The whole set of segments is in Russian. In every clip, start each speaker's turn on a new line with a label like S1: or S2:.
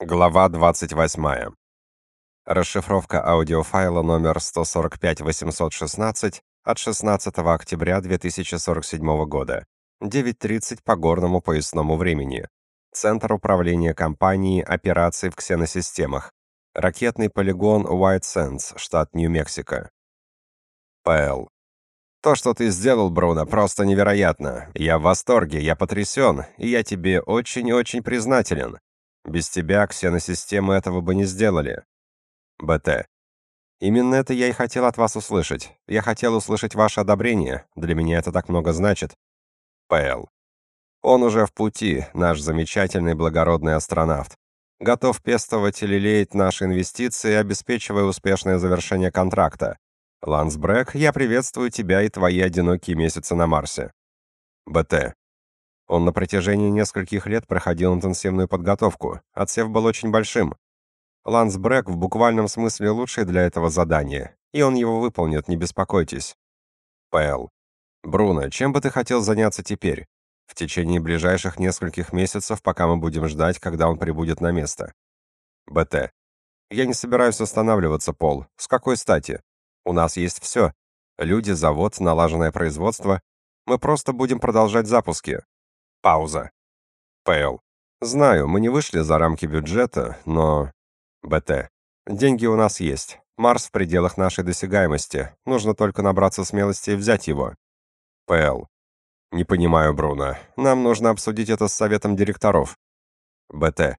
S1: Глава 28. Расшифровка аудиофайла номер 145816 от 16 октября 2047 года. 9.30 по горному поясному времени. Центр управления компании операций в ксеносистемах. Ракетный полигон White Sands, штат Нью-Мексико. ПЛ. То, что ты сделал, Бруно, просто невероятно. Я в восторге, я потрясен, и я тебе очень и очень признателен. Без тебя ксеносистемы этого бы не сделали. БТ. Именно это я и хотел от вас услышать. Я хотел услышать ваше одобрение. Для меня это так много значит. ПЛ. Он уже в пути, наш замечательный благородный астронавт. Готов пестовать и лелеять наши инвестиции, обеспечивая успешное завершение контракта. Ланс Брэк, я приветствую тебя и твои одинокие месяцы на Марсе. БТ. Он на протяжении нескольких лет проходил интенсивную подготовку. Отсев был очень большим. Ланс Брэк в буквальном смысле лучший для этого задания, и он его выполнит, не беспокойтесь. П.Л. Бруно, чем бы ты хотел заняться теперь? В течение ближайших нескольких месяцев, пока мы будем ждать, когда он прибудет на место. БТ. Я не собираюсь останавливаться, Пол. С какой стати? У нас есть все. Люди, завод, налаженное производство. Мы просто будем продолжать запуски. Пауза. Пэл. Знаю, мы не вышли за рамки бюджета, но... БТ. Деньги у нас есть. Марс в пределах нашей досягаемости. Нужно только набраться смелости и взять его. ПЛ. Не понимаю, Бруно. Нам нужно обсудить это с советом директоров. БТ.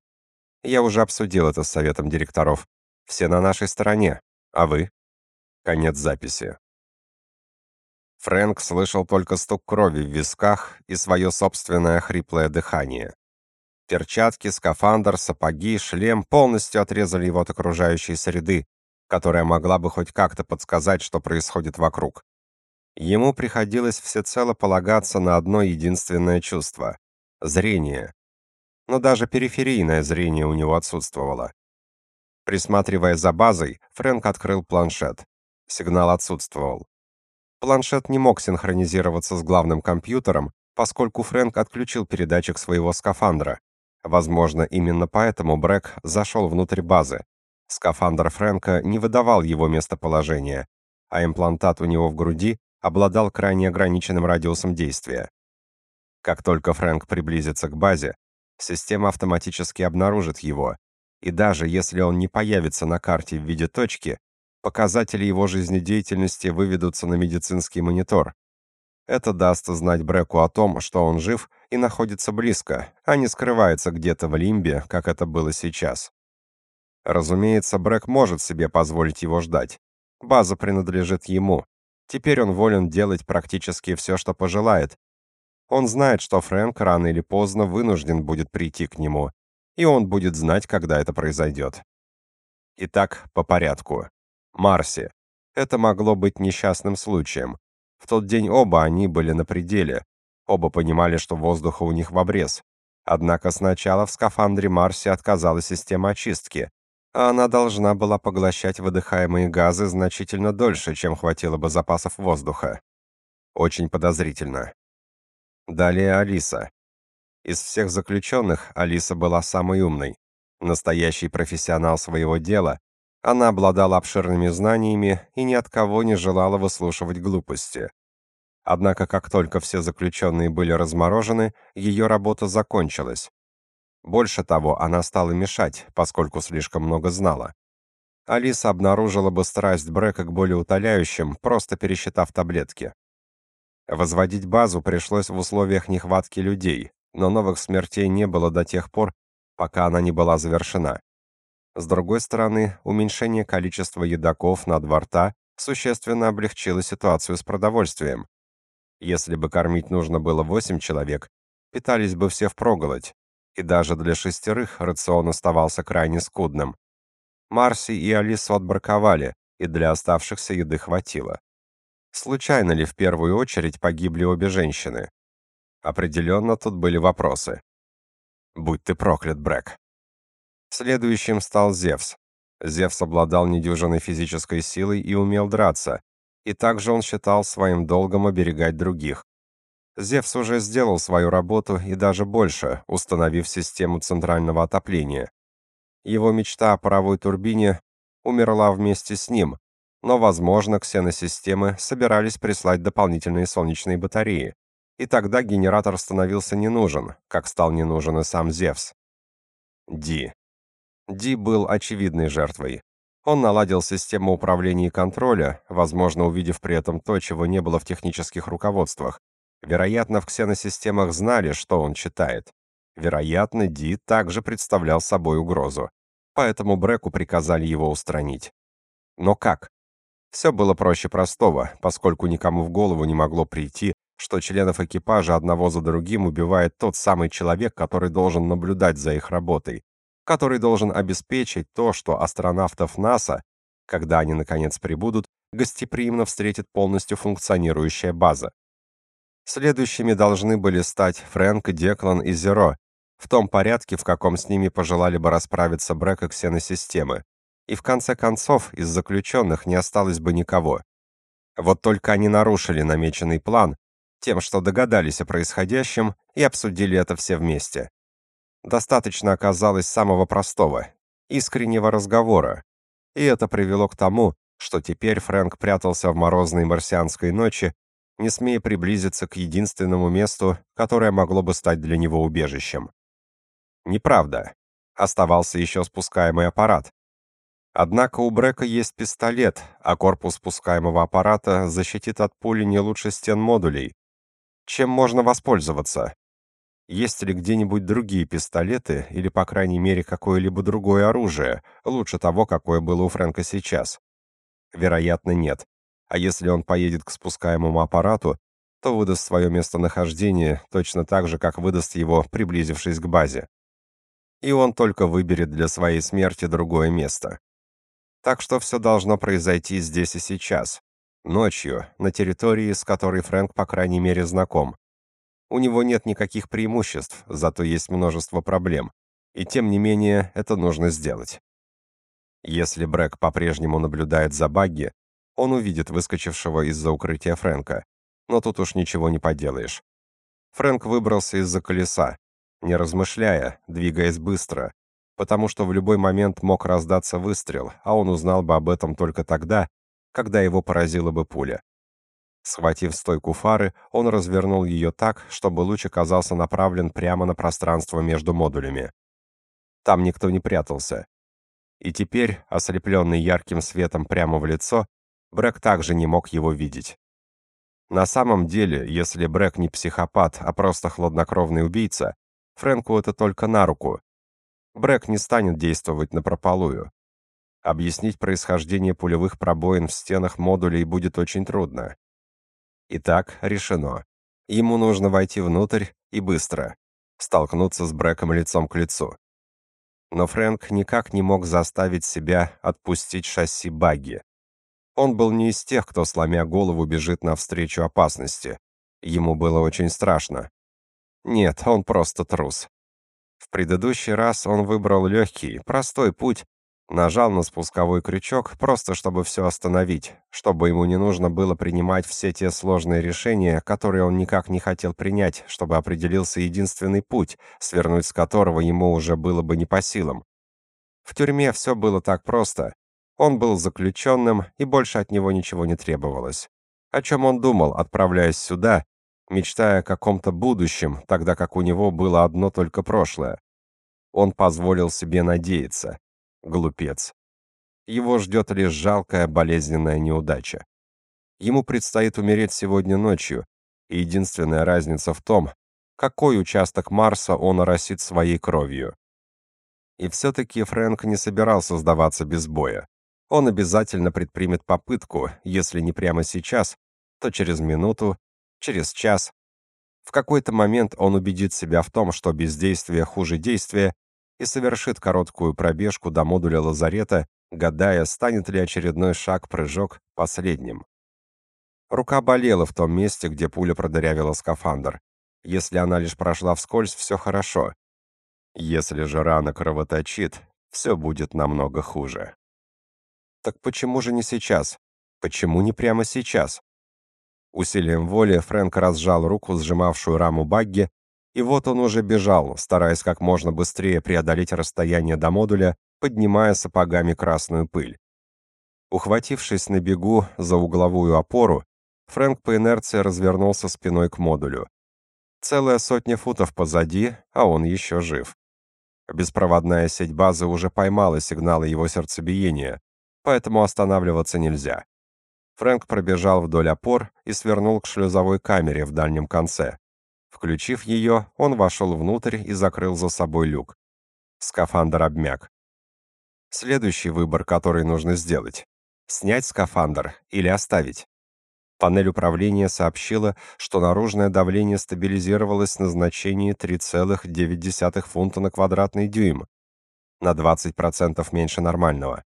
S1: Я уже обсудил это с советом директоров. Все на нашей стороне. А вы? Конец записи. Фрэнк слышал только стук крови в висках и свое собственное хриплое дыхание. Перчатки, скафандр, сапоги, шлем полностью отрезали его от окружающей среды, которая могла бы хоть как-то подсказать, что происходит вокруг. Ему приходилось всецело полагаться на одно единственное чувство — зрение. Но даже периферийное зрение у него отсутствовало. Присматривая за базой, Фрэнк открыл планшет. Сигнал отсутствовал. Планшет не мог синхронизироваться с главным компьютером, поскольку Фрэнк отключил передатчик своего скафандра. Возможно, именно поэтому Брэк зашел внутрь базы. Скафандр Фрэнка не выдавал его местоположение, а имплантат у него в груди обладал крайне ограниченным радиусом действия. Как только Фрэнк приблизится к базе, система автоматически обнаружит его, и даже если он не появится на карте в виде точки, Показатели его жизнедеятельности выведутся на медицинский монитор. Это даст знать Бреку о том, что он жив и находится близко, а не скрывается где-то в лимбе, как это было сейчас. Разумеется, Брек может себе позволить его ждать. База принадлежит ему. Теперь он волен делать практически все, что пожелает. Он знает, что Фрэнк рано или поздно вынужден будет прийти к нему, и он будет знать, когда это произойдет. Итак, по порядку. Марсе. Это могло быть несчастным случаем. В тот день оба они были на пределе. Оба понимали, что воздуха у них в обрез. Однако сначала в скафандре Марсе отказала система очистки, а она должна была поглощать выдыхаемые газы значительно дольше, чем хватило бы запасов воздуха. Очень подозрительно. Далее Алиса. Из всех заключенных Алиса была самой умной. Настоящий профессионал своего дела, она обладала обширными знаниями и ни от кого не желала выслушивать глупости. Однако, как только все заключенные были разморожены, ее работа закончилась. Больше того, она стала мешать, поскольку слишком много знала. Алиса обнаружила бы страсть Брека к более утоляющим, просто пересчитав таблетки. Возводить базу пришлось в условиях нехватки людей, но новых смертей не было до тех пор, пока она не была завершена. С другой стороны, уменьшение количества едоков на два рта существенно облегчило ситуацию с продовольствием. Если бы кормить нужно было 8 человек, питались бы все впроголодь, и даже для шестерых рацион оставался крайне скудным. Марси и Алису отбраковали, и для оставшихся еды хватило. Случайно ли в первую очередь погибли обе женщины? Определенно тут были вопросы. Будь ты проклят, Брэк. Следующим стал Зевс. Зевс обладал недюжинной физической силой и умел драться, и также он считал своим долгом оберегать других. Зевс уже сделал свою работу и даже больше, установив систему центрального отопления. Его мечта о паровой турбине умерла вместе с ним, но, возможно, ксеносистемы собирались прислать дополнительные солнечные батареи, и тогда генератор становился не нужен, как стал не нужен и сам Зевс. Ди. Ди был очевидной жертвой. Он наладил систему управления и контроля, возможно, увидев при этом то, чего не было в технических руководствах. Вероятно, в ксеносистемах знали, что он читает. Вероятно, Ди также представлял собой угрозу. Поэтому Бреку приказали его устранить. Но как? Все было проще простого, поскольку никому в голову не могло прийти, что членов экипажа одного за другим убивает тот самый человек, который должен наблюдать за их работой, который должен обеспечить то, что астронавтов НАСА, когда они наконец прибудут, гостеприимно встретит полностью функционирующая база. Следующими должны были стать Фрэнк, Деклан и Зеро, в том порядке, в каком с ними пожелали бы расправиться Брэк и ксеносистемы. И в конце концов, из заключенных не осталось бы никого. Вот только они нарушили намеченный план тем, что догадались о происходящем и обсудили это все вместе. Достаточно оказалось самого простого, искреннего разговора. И это привело к тому, что теперь Фрэнк прятался в морозной марсианской ночи, не смея приблизиться к единственному месту, которое могло бы стать для него убежищем. Неправда. Оставался еще спускаемый аппарат. Однако у Брека есть пистолет, а корпус спускаемого аппарата защитит от пули не лучше стен модулей. Чем можно воспользоваться? Есть ли где-нибудь другие пистолеты или, по крайней мере, какое-либо другое оружие, лучше того, какое было у Фрэнка сейчас? Вероятно, нет. А если он поедет к спускаемому аппарату, то выдаст свое местонахождение точно так же, как выдаст его, приблизившись к базе. И он только выберет для своей смерти другое место. Так что все должно произойти здесь и сейчас, ночью, на территории, с которой Фрэнк, по крайней мере, знаком. У него нет никаких преимуществ, зато есть множество проблем. И тем не менее, это нужно сделать. Если Брэк по-прежнему наблюдает за Багги, он увидит выскочившего из-за укрытия Фрэнка. Но тут уж ничего не поделаешь. Фрэнк выбрался из-за колеса, не размышляя, двигаясь быстро, потому что в любой момент мог раздаться выстрел, а он узнал бы об этом только тогда, когда его поразила бы пуля. Схватив стойку фары, он развернул ее так, чтобы луч оказался направлен прямо на пространство между модулями. Там никто не прятался. И теперь, ослепленный ярким светом прямо в лицо, Брэк также не мог его видеть. На самом деле, если Брэк не психопат, а просто хладнокровный убийца, Фрэнку это только на руку. Брэк не станет действовать напропалую. Объяснить происхождение пулевых пробоин в стенах модулей будет очень трудно. Итак, решено. Ему нужно войти внутрь и быстро. Столкнуться с Брэком лицом к лицу. Но Фрэнк никак не мог заставить себя отпустить шасси багги. Он был не из тех, кто, сломя голову, бежит навстречу опасности. Ему было очень страшно. Нет, он просто трус. В предыдущий раз он выбрал легкий, простой путь, Нажал на спусковой крючок, просто чтобы все остановить, чтобы ему не нужно было принимать все те сложные решения, которые он никак не хотел принять, чтобы определился единственный путь, свернуть с которого ему уже было бы не по силам. В тюрьме все было так просто. Он был заключенным, и больше от него ничего не требовалось. О чем он думал, отправляясь сюда, мечтая о каком-то будущем, тогда как у него было одно только прошлое? Он позволил себе надеяться. Глупец. Его ждет лишь жалкая болезненная неудача. Ему предстоит умереть сегодня ночью, и единственная разница в том, какой участок Марса он оросит своей кровью. И все-таки Фрэнк не собирался сдаваться без боя. Он обязательно предпримет попытку, если не прямо сейчас, то через минуту, через час. В какой-то момент он убедит себя в том, что бездействие хуже действия, и совершит короткую пробежку до модуля лазарета, гадая, станет ли очередной шаг-прыжок последним. Рука болела в том месте, где пуля продырявила скафандр. Если она лишь прошла вскользь, все хорошо. Если же рана кровоточит, все будет намного хуже. Так почему же не сейчас? Почему не прямо сейчас? Усилием воли Фрэнк разжал руку, сжимавшую раму багги, и вот он уже бежал, стараясь как можно быстрее преодолеть расстояние до модуля, поднимая сапогами красную пыль. Ухватившись на бегу за угловую опору, Фрэнк по инерции развернулся спиной к модулю. Целая сотня футов позади, а он еще жив. Беспроводная сеть базы уже поймала сигналы его сердцебиения, поэтому останавливаться нельзя. Фрэнк пробежал вдоль опор и свернул к шлюзовой камере в дальнем конце. Включив ее, он вошел внутрь и закрыл за собой люк. Скафандр обмяк. Следующий выбор, который нужно сделать — снять скафандр или оставить. Панель управления сообщила, что наружное давление стабилизировалось на значении 3,9 фунта на квадратный дюйм, на 20% меньше нормального.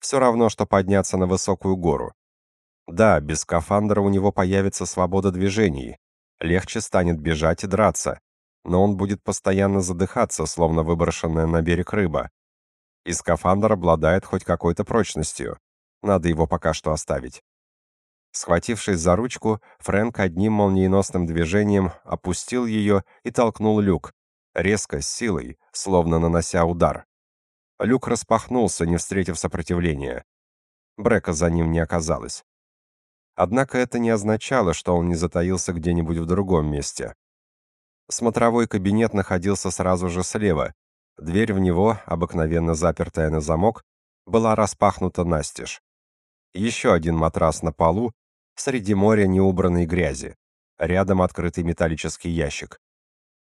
S1: Все равно, что подняться на высокую гору. Да, без скафандра у него появится свобода движений. Легче станет бежать и драться. Но он будет постоянно задыхаться, словно выброшенная на берег рыба. И скафандр обладает хоть какой-то прочностью. Надо его пока что оставить. Схватившись за ручку, Фрэнк одним молниеносным движением опустил ее и толкнул люк, резко, с силой, словно нанося удар. Люк распахнулся, не встретив сопротивления. Брека за ним не оказалось. Однако это не означало, что он не затаился где-нибудь в другом месте. Смотровой кабинет находился сразу же слева. Дверь в него, обыкновенно запертая на замок, была распахнута настежь. Еще один матрас на полу, среди моря неубранной грязи. Рядом открытый металлический ящик.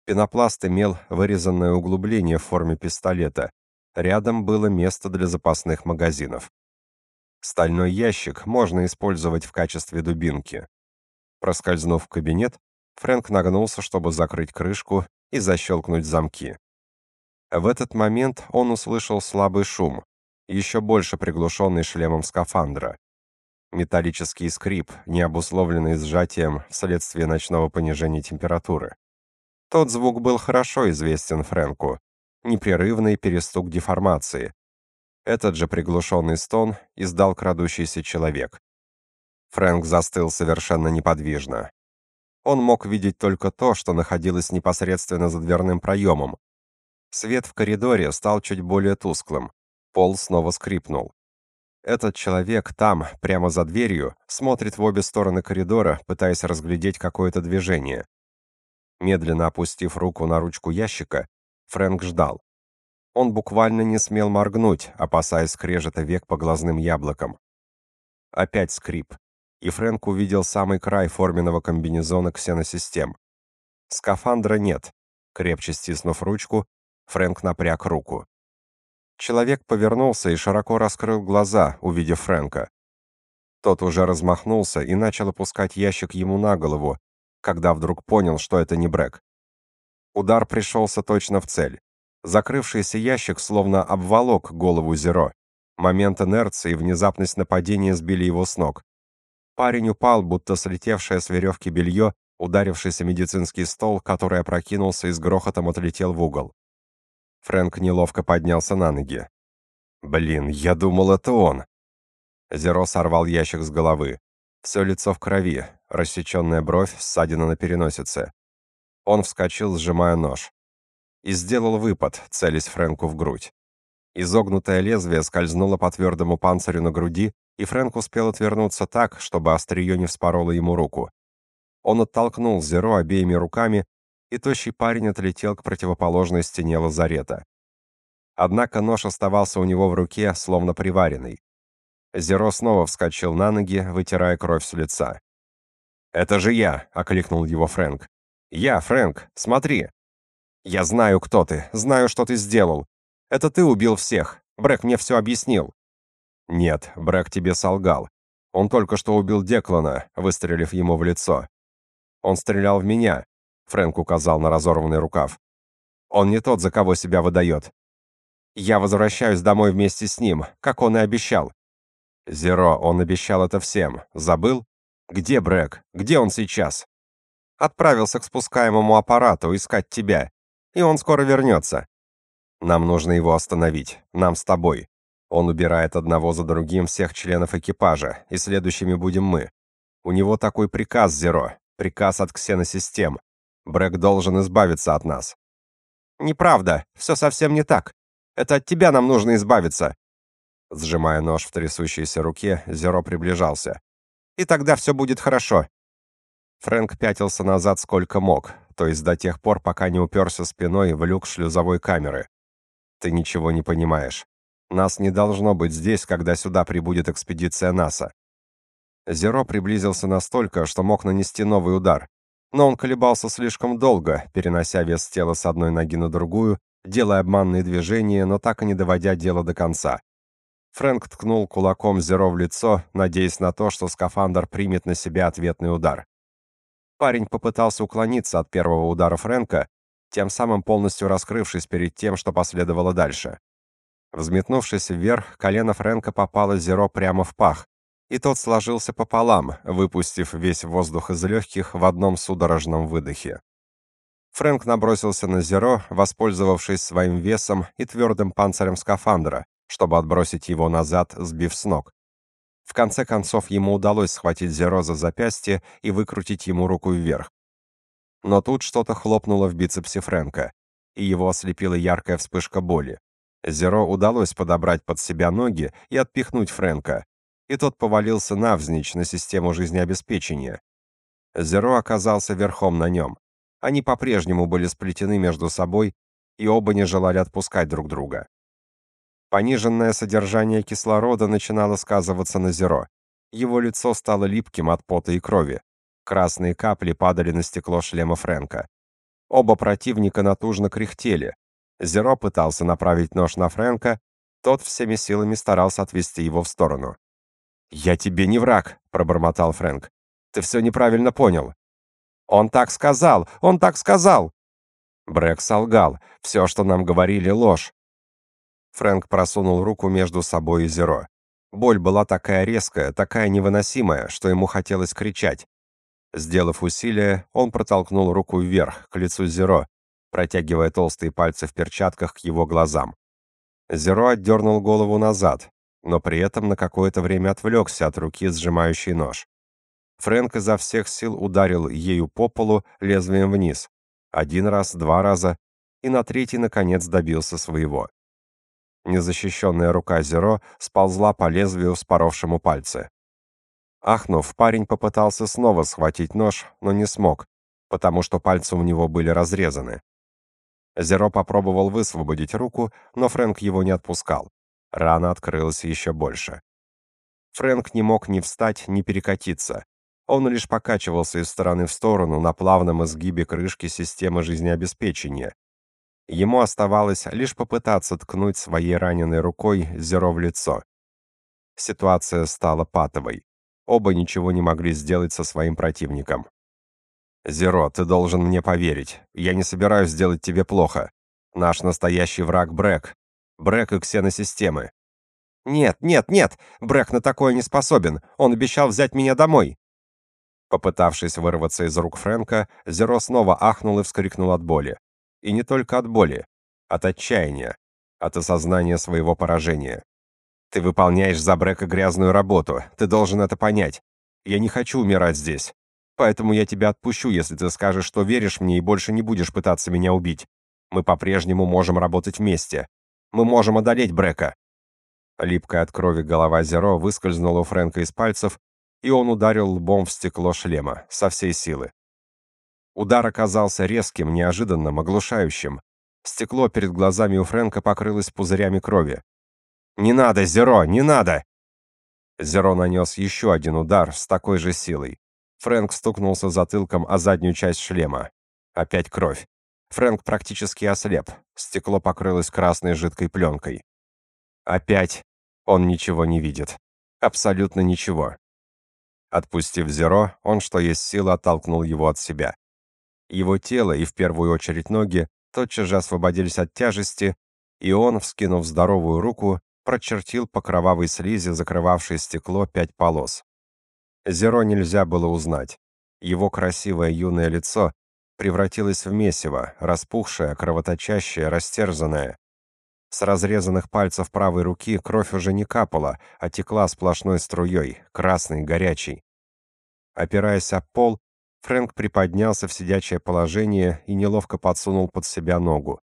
S1: Пенопласт имел вырезанное углубление в форме пистолета. Рядом было место для запасных магазинов. Стальной ящик можно использовать в качестве дубинки. Проскользнув в кабинет, Фрэнк нагнулся, чтобы закрыть крышку и защелкнуть замки. В этот момент он услышал слабый шум, еще больше приглушенный шлемом скафандра. Металлический скрип, не обусловленный сжатием вследствие ночного понижения температуры. Тот звук был хорошо известен Фрэнку. Непрерывный перестук деформации, этот же приглушенный стон издал крадущийся человек. Фрэнк застыл совершенно неподвижно. Он мог видеть только то, что находилось непосредственно за дверным проемом. Свет в коридоре стал чуть более тусклым. Пол снова скрипнул. Этот человек там, прямо за дверью, смотрит в обе стороны коридора, пытаясь разглядеть какое-то движение. Медленно опустив руку на ручку ящика, Фрэнк ждал. Он буквально не смел моргнуть, опасаясь скрежета век по глазным яблокам. Опять скрип, и Фрэнк увидел самый край форменного комбинезона ксеносистем. Скафандра нет. Крепче стиснув ручку, Фрэнк напряг руку. Человек повернулся и широко раскрыл глаза, увидев Фрэнка. Тот уже размахнулся и начал опускать ящик ему на голову, когда вдруг понял, что это не Брэк. Удар пришелся точно в цель. Закрывшийся ящик словно обволок голову Зеро. Момент инерции и внезапность нападения сбили его с ног. Парень упал, будто слетевшее с веревки белье, ударившийся медицинский стол, который опрокинулся и с грохотом отлетел в угол. Фрэнк неловко поднялся на ноги. «Блин, я думал, это он!» Зеро сорвал ящик с головы. Все лицо в крови, рассеченная бровь, ссадина на переносице. Он вскочил, сжимая нож и сделал выпад, целясь Фрэнку в грудь. Изогнутое лезвие скользнуло по твердому панцирю на груди, и Фрэнк успел отвернуться так, чтобы острие не вспороло ему руку. Он оттолкнул Зеро обеими руками, и тощий парень отлетел к противоположной стене лазарета. Однако нож оставался у него в руке, словно приваренный. Зеро снова вскочил на ноги, вытирая кровь с лица. «Это же я!» — окликнул его Фрэнк. «Я, Фрэнк, смотри!» «Я знаю, кто ты, знаю, что ты сделал. Это ты убил всех. Брэк мне все объяснил». «Нет, Брэк тебе солгал. Он только что убил Деклана, выстрелив ему в лицо. Он стрелял в меня», — Фрэнк указал на разорванный рукав. «Он не тот, за кого себя выдает. Я возвращаюсь домой вместе с ним, как он и обещал». «Зеро, он обещал это всем. Забыл? Где Брэк? Где он сейчас?» «Отправился к спускаемому аппарату искать тебя и он скоро вернется. Нам нужно его остановить. Нам с тобой. Он убирает одного за другим всех членов экипажа, и следующими будем мы. У него такой приказ, Зеро. Приказ от ксеносистем. Брэк должен избавиться от нас. Неправда. Все совсем не так. Это от тебя нам нужно избавиться!» Сжимая нож в трясущейся руке, Зеро приближался. «И тогда все будет хорошо!» Фрэнк пятился назад сколько мог, то есть до тех пор, пока не уперся спиной в люк шлюзовой камеры. «Ты ничего не понимаешь. Нас не должно быть здесь, когда сюда прибудет экспедиция НАСА». Зеро приблизился настолько, что мог нанести новый удар, но он колебался слишком долго, перенося вес тела с одной ноги на другую, делая обманные движения, но так и не доводя дело до конца. Фрэнк ткнул кулаком Зеро в лицо, надеясь на то, что скафандр примет на себя ответный удар. Парень попытался уклониться от первого удара Фрэнка, тем самым полностью раскрывшись перед тем, что последовало дальше. Взметнувшись вверх, колено Фрэнка попало Зеро прямо в пах, и тот сложился пополам, выпустив весь воздух из легких в одном судорожном выдохе. Фрэнк набросился на Зеро, воспользовавшись своим весом и твердым панцирем скафандра, чтобы отбросить его назад, сбив с ног. В конце концов ему удалось схватить Зеро за запястье и выкрутить ему руку вверх. Но тут что-то хлопнуло в бицепсе Фрэнка, и его ослепила яркая вспышка боли. Зеро удалось подобрать под себя ноги и отпихнуть Фрэнка, и тот повалился навзничь на систему жизнеобеспечения. Зеро оказался верхом на нем. Они по-прежнему были сплетены между собой, и оба не желали отпускать друг друга. Пониженное содержание кислорода начинало сказываться на Зеро. Его лицо стало липким от пота и крови. Красные капли падали на стекло шлема Фрэнка. Оба противника натужно кряхтели. Зеро пытался направить нож на Фрэнка, тот всеми силами старался отвести его в сторону. «Я тебе не враг», — пробормотал Фрэнк. «Ты все неправильно понял». «Он так сказал! Он так сказал!» Брэк солгал. «Все, что нам говорили, ложь». Фрэнк просунул руку между собой и Зеро. Боль была такая резкая, такая невыносимая, что ему хотелось кричать. Сделав усилие, он протолкнул руку вверх, к лицу Зеро, протягивая толстые пальцы в перчатках к его глазам. Зеро отдернул голову назад, но при этом на какое-то время отвлекся от руки, сжимающей нож. Фрэнк изо всех сил ударил ею по полу лезвием вниз. Один раз, два раза, и на третий, наконец, добился своего. Незащищенная рука Зеро сползла по лезвию, споровшему пальцы. Ахнув, парень попытался снова схватить нож, но не смог, потому что пальцы у него были разрезаны. Зеро попробовал высвободить руку, но Фрэнк его не отпускал. Рана открылась еще больше. Фрэнк не мог ни встать, ни перекатиться. Он лишь покачивался из стороны в сторону на плавном изгибе крышки системы жизнеобеспечения. Ему оставалось лишь попытаться ткнуть своей раненой рукой Зеро в лицо. Ситуация стала патовой. Оба ничего не могли сделать со своим противником. «Зеро, ты должен мне поверить. Я не собираюсь сделать тебе плохо. Наш настоящий враг Брэк, Брэк и ксеносистемы. Нет, нет, нет, Брэк на такое не способен. Он обещал взять меня домой. Попытавшись вырваться из рук Фрэнка, Зеро снова ахнул и вскрикнул от боли. И не только от боли, от отчаяния, от осознания своего поражения. Ты выполняешь за Брэка грязную работу. Ты должен это понять. Я не хочу умирать здесь. Поэтому я тебя отпущу, если ты скажешь, что веришь мне и больше не будешь пытаться меня убить. Мы по-прежнему можем работать вместе. Мы можем одолеть Брека. Липкая от крови голова Зеро выскользнула у Фрэнка из пальцев, и он ударил лбом в стекло шлема со всей силы. Удар оказался резким, неожиданным, оглушающим. Стекло перед глазами у Фрэнка покрылось пузырями крови. «Не надо, Зеро, не надо!» Зеро нанес еще один удар с такой же силой. Фрэнк стукнулся затылком о заднюю часть шлема. Опять кровь. Фрэнк практически ослеп. Стекло покрылось красной жидкой пленкой. Опять он ничего не видит. Абсолютно ничего. Отпустив Зеро, он что есть сила оттолкнул его от себя. Его тело и в первую очередь ноги тотчас же освободились от тяжести, и он, вскинув здоровую руку, прочертил по кровавой слизи, закрывавшей стекло, пять полос. Зеро нельзя было узнать. Его красивое юное лицо превратилась в месиво, распухшее, кровоточащее, растерзанное. С разрезанных пальцев правой руки кровь уже не капала, а текла сплошной струей, красной, горячей. Опираясь о пол, Фрэнк приподнялся в сидячее положение и неловко подсунул под себя ногу.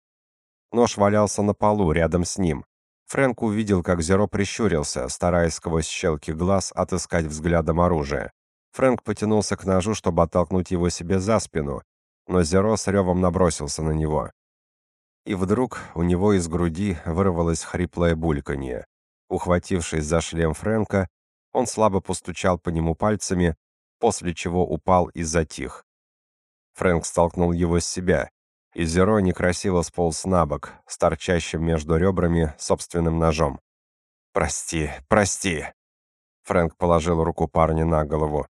S1: Нож валялся на полу рядом с ним. Фрэнк увидел, как Зеро прищурился, стараясь сквозь щелки глаз отыскать взглядом оружие. Фрэнк потянулся к ножу, чтобы оттолкнуть его себе за спину, но Зеро с ревом набросился на него. И вдруг у него из груди вырвалось хриплое бульканье. Ухватившись за шлем Фрэнка, он слабо постучал по нему пальцами, после чего упал и затих. Фрэнк столкнул его с себя, и Зеро некрасиво сполз на бок, с торчащим между ребрами собственным ножом. «Прости, прости!» Фрэнк положил руку парня на голову.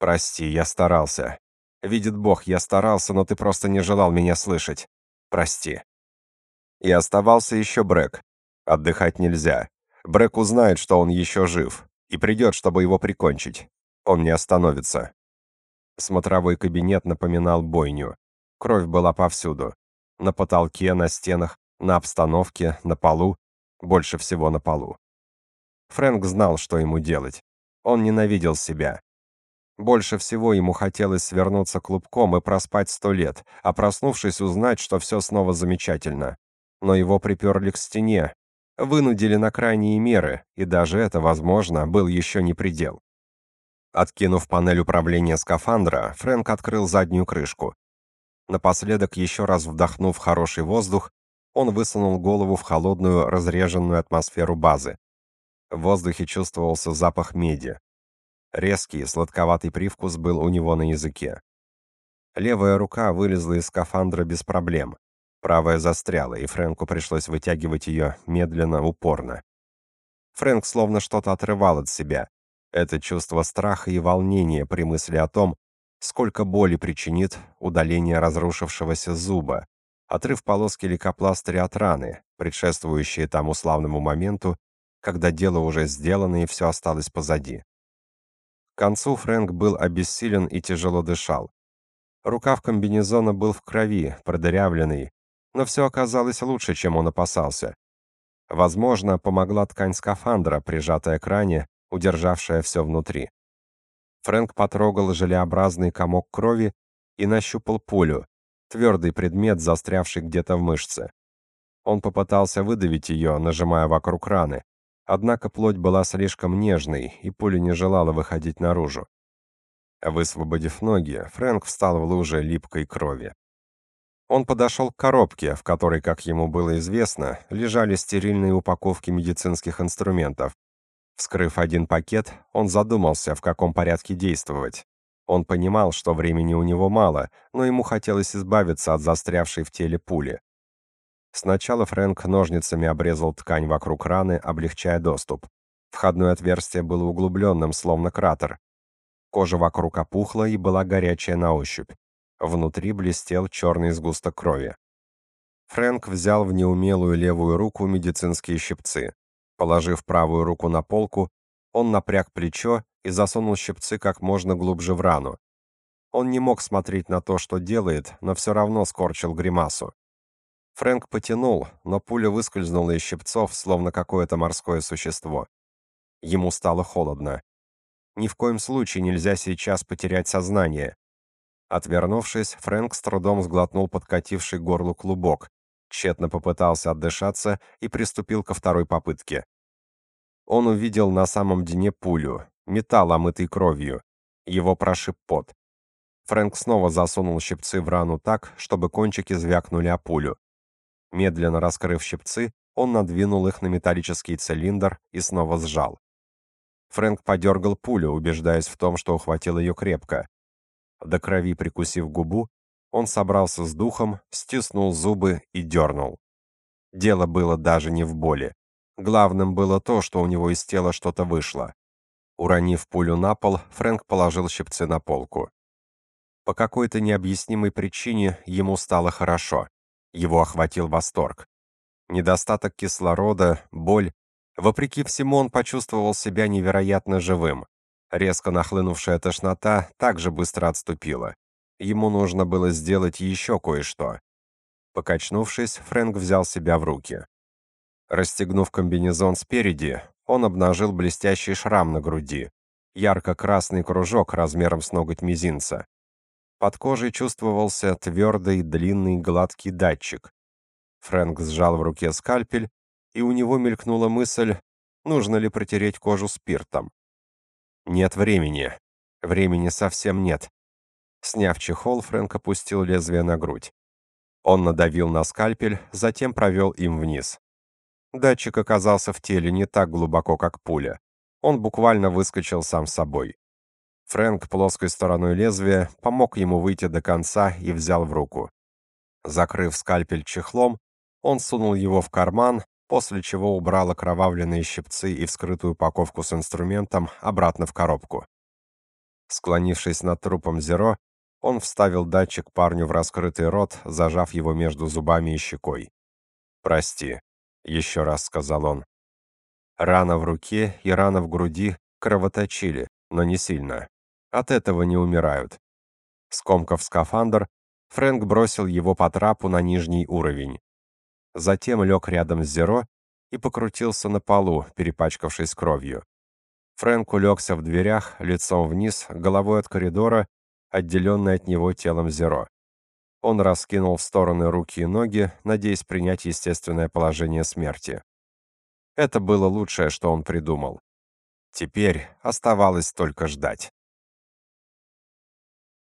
S1: «Прости, я старался. Видит Бог, я старался, но ты просто не желал меня слышать. Прости». И оставался еще Брэк. Отдыхать нельзя. Брэк узнает, что он еще жив, и придет, чтобы его прикончить. Он не остановится. Смотровой кабинет напоминал бойню. Кровь была повсюду. На потолке, на стенах, на обстановке, на полу, больше всего на полу. Фрэнк знал, что ему делать. Он ненавидел себя. Больше всего ему хотелось свернуться клубком и проспать сто лет, а проснувшись узнать, что все снова замечательно. Но его приперли к стене, вынудили на крайние меры, и даже это, возможно, был еще не предел. Откинув панель управления скафандра, Фрэнк открыл заднюю крышку. Напоследок, еще раз вдохнув хороший воздух, он высунул голову в холодную, разреженную атмосферу базы. В воздухе чувствовался запах меди. Резкий, сладковатый привкус был у него на языке. Левая рука вылезла из скафандра без проблем. Правая застряла, и Фрэнку пришлось вытягивать ее медленно, упорно. Фрэнк словно что-то отрывал от себя. Это чувство страха и волнения при мысли о том, сколько боли причинит удаление разрушившегося зуба, отрыв полоски лейкопластыря от раны, предшествующие тому славному моменту, когда дело уже сделано и все осталось позади. К концу Фрэнк был обессилен и тяжело дышал. Рукав комбинезона был в крови, продырявленный, но все оказалось лучше, чем он опасался. Возможно, помогла ткань скафандра, прижатая к ране, удержавшая все внутри. Фрэнк потрогал желеобразный комок крови и нащупал пулю, твердый предмет, застрявший где-то в мышце. Он попытался выдавить ее, нажимая вокруг раны, однако плоть была слишком нежной, и пуля не желала выходить наружу. Высвободив ноги, Фрэнк встал в луже липкой крови. Он подошел к коробке, в которой, как ему было известно, лежали стерильные упаковки медицинских инструментов, Вскрыв один пакет, он задумался, в каком порядке действовать. Он понимал, что времени у него мало, но ему хотелось избавиться от застрявшей в теле пули. Сначала Фрэнк ножницами обрезал ткань вокруг раны, облегчая доступ. Входное отверстие было углубленным, словно кратер. Кожа вокруг опухла и была горячая на ощупь. Внутри блестел черный сгусток крови. Фрэнк взял в неумелую левую руку медицинские щипцы. Положив правую руку на полку, он напряг плечо и засунул щипцы как можно глубже в рану. Он не мог смотреть на то, что делает, но все равно скорчил гримасу. Фрэнк потянул, но пуля выскользнула из щипцов, словно какое-то морское существо. Ему стало холодно. Ни в коем случае нельзя сейчас потерять сознание. Отвернувшись, Фрэнк с трудом сглотнул подкативший горлу клубок, тщетно попытался отдышаться и приступил ко второй попытке. Он увидел на самом дне пулю, металл, омытый кровью. Его прошиб пот. Фрэнк снова засунул щипцы в рану так, чтобы кончики звякнули о пулю. Медленно раскрыв щипцы, он надвинул их на металлический цилиндр и снова сжал. Фрэнк подергал пулю, убеждаясь в том, что ухватил ее крепко. До крови прикусив губу, он собрался с духом, стиснул зубы и дернул. Дело было даже не в боли. Главным было то, что у него из тела что-то вышло. Уронив пулю на пол, Фрэнк положил щипцы на полку. По какой-то необъяснимой причине ему стало хорошо. Его охватил восторг. Недостаток кислорода, боль. Вопреки всему он почувствовал себя невероятно живым. Резко нахлынувшая тошнота также быстро отступила. Ему нужно было сделать еще кое-что. Покачнувшись, Фрэнк взял себя в руки. Расстегнув комбинезон спереди, он обнажил блестящий шрам на груди, ярко-красный кружок размером с ноготь мизинца. Под кожей чувствовался твердый, длинный, гладкий датчик. Фрэнк сжал в руке скальпель, и у него мелькнула мысль, нужно ли протереть кожу спиртом. Нет времени. Времени совсем нет. Сняв чехол, Фрэнк опустил лезвие на грудь. Он надавил на скальпель, затем провел им вниз. Датчик оказался в теле не так глубоко, как пуля. Он буквально выскочил сам собой. Фрэнк плоской стороной лезвия помог ему выйти до конца и взял в руку. Закрыв скальпель чехлом, он сунул его в карман, после чего убрал окровавленные щипцы и вскрытую упаковку с инструментом обратно в коробку. Склонившись над трупом Зеро, он вставил датчик парню в раскрытый рот, зажав его между зубами и щекой. «Прости», — еще раз сказал он. Рана в руке и рана в груди кровоточили, но не сильно. От этого не умирают. Скомкав скафандр, Фрэнк бросил его по трапу на нижний уровень. Затем лег рядом с Зеро и покрутился на полу, перепачкавшись кровью. Фрэнк улегся в дверях, лицом вниз, головой от коридора, отделенный от него телом Зеро. Он раскинул в стороны руки и ноги, надеясь принять естественное положение смерти. Это было лучшее, что он придумал. Теперь оставалось только ждать.